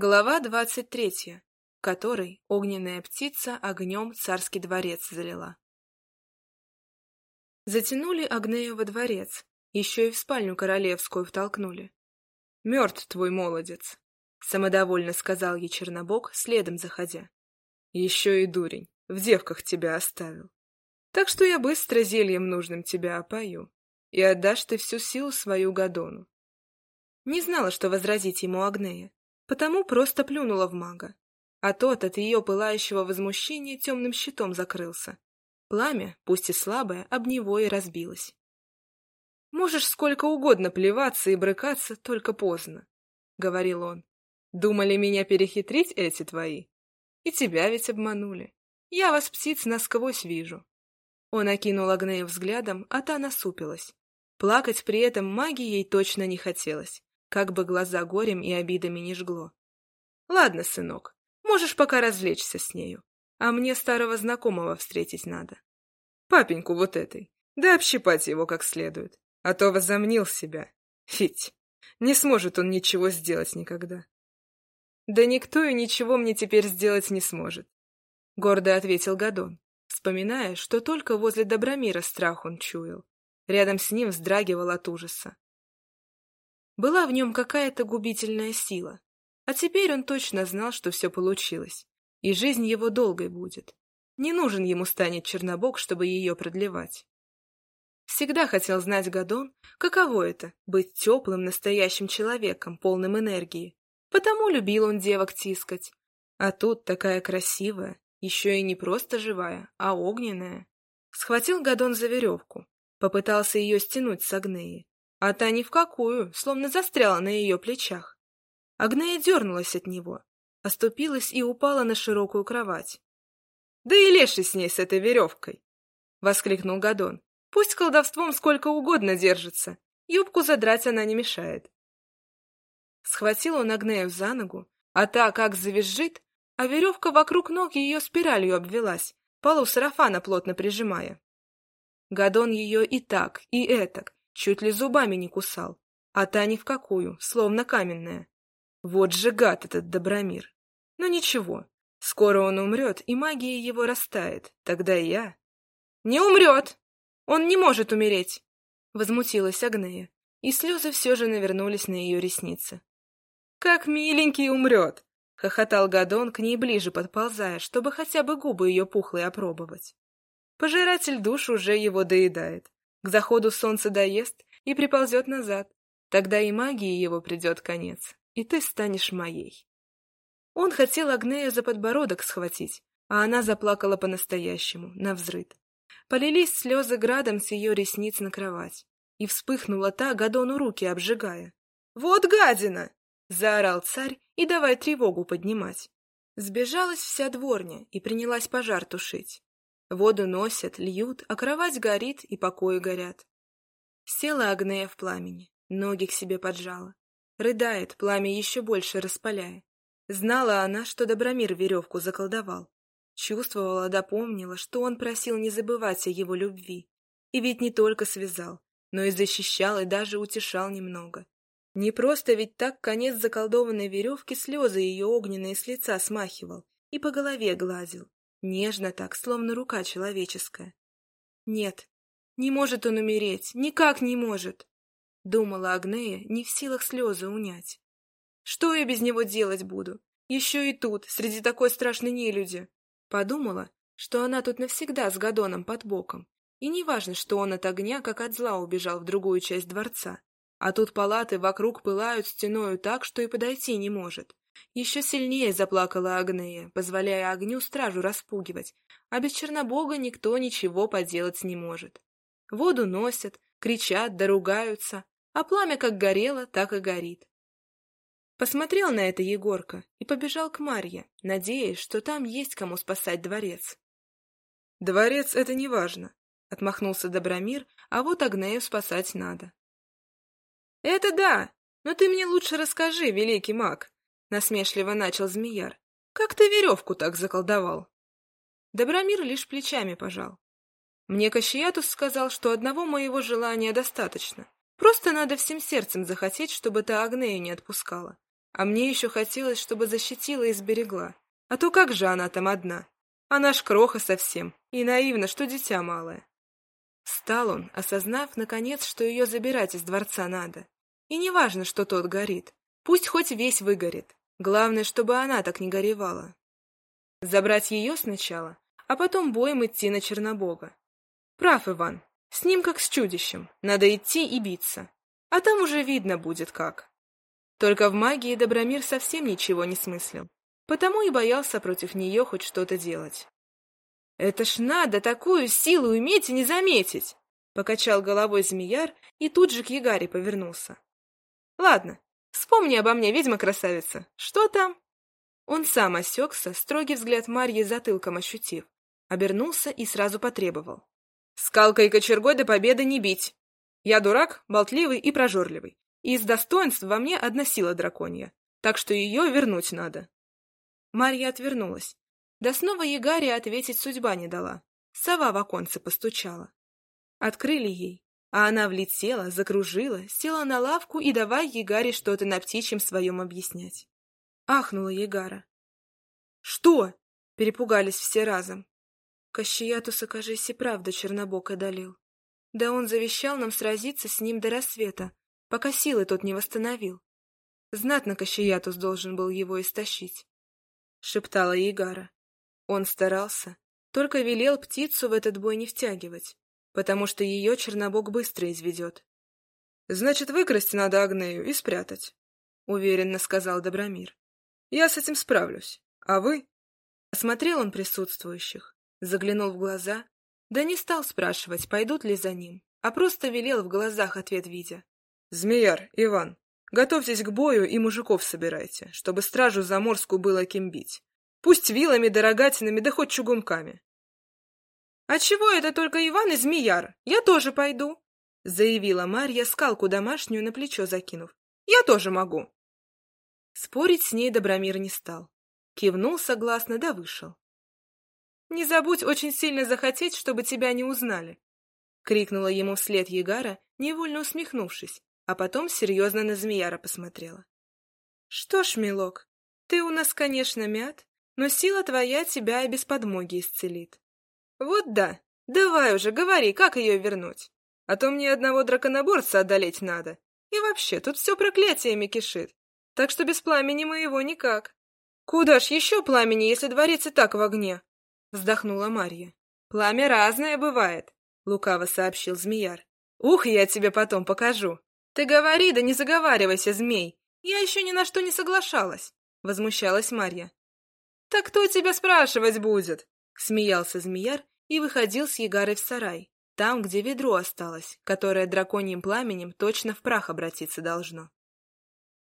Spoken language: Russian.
Глава двадцать третья, в которой огненная птица огнем царский дворец залила. Затянули Агнею во дворец, еще и в спальню королевскую втолкнули. — Мертв твой молодец, — самодовольно сказал ей Чернобог, следом заходя. — Еще и дурень, в девках тебя оставил. Так что я быстро зельем нужным тебя опою, и отдашь ты всю силу свою Гадону. Не знала, что возразить ему Агнея потому просто плюнула в мага. А тот от ее пылающего возмущения темным щитом закрылся. Пламя, пусть и слабое, об него и разбилось. «Можешь сколько угодно плеваться и брыкаться, только поздно», — говорил он. «Думали меня перехитрить эти твои? И тебя ведь обманули. Я вас, птиц, насквозь вижу». Он окинул Агнею взглядом, а та насупилась. Плакать при этом магией точно не хотелось как бы глаза горем и обидами не жгло. «Ладно, сынок, можешь пока развлечься с нею, а мне старого знакомого встретить надо. Папеньку вот этой, да общипать его как следует, а то возомнил себя. Фить, не сможет он ничего сделать никогда». «Да никто и ничего мне теперь сделать не сможет», — гордо ответил Гадон, вспоминая, что только возле Добромира страх он чуял. Рядом с ним вздрагивал от ужаса. Была в нем какая-то губительная сила. А теперь он точно знал, что все получилось, и жизнь его долгой будет. Не нужен ему станет Чернобог, чтобы ее продлевать. Всегда хотел знать Гадон, каково это — быть теплым, настоящим человеком, полным энергии. Потому любил он девок тискать. А тут такая красивая, еще и не просто живая, а огненная. Схватил Гадон за веревку, попытался ее стянуть с Агнеи, а та ни в какую, словно застряла на ее плечах. Агнея дернулась от него, оступилась и упала на широкую кровать. — Да и леший с ней, с этой веревкой! — воскликнул Гадон. — Пусть колдовством сколько угодно держится, юбку задрать она не мешает. Схватил он Агнею за ногу, а та как завизжит, а веревка вокруг ног ее спиралью обвелась, полу сарафана плотно прижимая. Гадон ее и так, и этак, чуть ли зубами не кусал, а та ни в какую, словно каменная. Вот же гад этот Добромир. Но ничего, скоро он умрет, и магия его растает, тогда и я... «Не умрет! Он не может умереть!» Возмутилась Агнея, и слезы все же навернулись на ее ресницы. «Как миленький умрет!» — хохотал Гадон, к ней ближе подползая, чтобы хотя бы губы ее пухлые опробовать. Пожиратель душ уже его доедает. К заходу солнца доест и приползет назад. Тогда и магии его придет конец, и ты станешь моей. Он хотел Агнею за подбородок схватить, а она заплакала по-настоящему, навзрыд. Полились слезы градом с ее ресниц на кровать, и вспыхнула та Гадону руки обжигая. «Вот гадина!» — заорал царь и давай тревогу поднимать. Сбежалась вся дворня и принялась пожар тушить. Воду носят, льют, а кровать горит и покои горят. Села Агнея в пламени, ноги к себе поджала. Рыдает, пламя еще больше распаляя. Знала она, что Добромир веревку заколдовал. Чувствовала, допомнила, что он просил не забывать о его любви. И ведь не только связал, но и защищал и даже утешал немного. Не просто ведь так конец заколдованной веревки слезы ее огненные с лица смахивал и по голове гладил. Нежно так, словно рука человеческая. Нет, не может он умереть, никак не может, думала Агнея, не в силах слезы унять. Что я без него делать буду? Еще и тут, среди такой страшной нелюди. Подумала, что она тут навсегда с Гадоном под боком, и неважно, что он от огня, как от зла, убежал в другую часть дворца. А тут палаты вокруг пылают стеною так, что и подойти не может. Еще сильнее заплакала Агнея, позволяя огню стражу распугивать, а без Чернобога никто ничего поделать не может. Воду носят, кричат, доругаются, а пламя как горело, так и горит. Посмотрел на это Егорка и побежал к Марье, надеясь, что там есть кому спасать дворец. «Дворец — это не важно», — отмахнулся Добромир, «а вот Агнею спасать надо». «Это да, но ты мне лучше расскажи, великий маг», — насмешливо начал Змеяр. «Как ты веревку так заколдовал?» Добромир лишь плечами пожал. Мне Кащиятус сказал, что одного моего желания достаточно. Просто надо всем сердцем захотеть, чтобы та Агнею не отпускала. А мне еще хотелось, чтобы защитила и сберегла. А то как же она там одна? Она ж кроха совсем, и наивна, что дитя малое. Стал он, осознав, наконец, что ее забирать из дворца надо. И неважно, что тот горит. Пусть хоть весь выгорит. Главное, чтобы она так не горевала. Забрать ее сначала, а потом боем идти на Чернобога. Прав, Иван. С ним как с чудищем. Надо идти и биться. А там уже видно будет как. Только в магии Добромир совсем ничего не смыслил. Потому и боялся против нее хоть что-то делать. «Это ж надо такую силу иметь и не заметить!» Покачал головой змеяр и тут же к Ягаре повернулся. «Ладно, вспомни обо мне, ведьма-красавица. Что там?» Он сам осекся, строгий взгляд Марьи затылком ощутив. Обернулся и сразу потребовал. «Скалкой и кочергой до победы не бить. Я дурак, болтливый и прожорливый. И из достоинств во мне одна сила драконья, так что ее вернуть надо». Марья отвернулась, да снова Ягаре ответить судьба не дала. Сова в оконце постучала. Открыли ей, а она влетела, закружила, села на лавку и давай Ягаре что-то на птичьем своем объяснять. Ахнула Ягара. «Что?» — перепугались все разом. Кащиятуса, кажись, и правда Чернобок одолел. Да он завещал нам сразиться с ним до рассвета, пока силы тот не восстановил. Знатно Кащиятус должен был его истощить, — шептала Ягара. Он старался, только велел птицу в этот бой не втягивать, потому что ее Чернобог быстро изведет. — Значит, выкрасть надо Агнею и спрятать, — уверенно сказал Добромир. — Я с этим справлюсь. А вы? Осмотрел он присутствующих, заглянул в глаза, да не стал спрашивать, пойдут ли за ним, а просто велел в глазах ответ видя. — Змеяр, Иван, готовьтесь к бою и мужиков собирайте, чтобы стражу заморскую было кем бить. Пусть вилами да рогатинами, да хоть чугунками. — А чего это только Иван и Змеяр? Я тоже пойду, — заявила Марья, скалку домашнюю на плечо закинув. — Я тоже могу. Спорить с ней Добромир не стал. Кивнул согласно, да вышел. — Не забудь очень сильно захотеть, чтобы тебя не узнали, — крикнула ему вслед Егара, невольно усмехнувшись, а потом серьезно на Змеяра посмотрела. — Что ж, милок, ты у нас, конечно, мят, но сила твоя тебя и без подмоги исцелит. Вот да, давай уже, говори, как ее вернуть. А то мне одного драконоборца одолеть надо. И вообще, тут все проклятиями кишит. Так что без пламени моего никак. Куда ж еще пламени, если дворец и так в огне? Вздохнула Марья. Пламя разное бывает, лукаво сообщил змеяр. Ух, я тебе потом покажу. Ты говори, да не заговаривайся, змей. Я еще ни на что не соглашалась, возмущалась Марья. «Так кто тебя спрашивать будет?» — смеялся змеяр и выходил с Ягарой в сарай, там, где ведро осталось, которое драконьим пламенем точно в прах обратиться должно.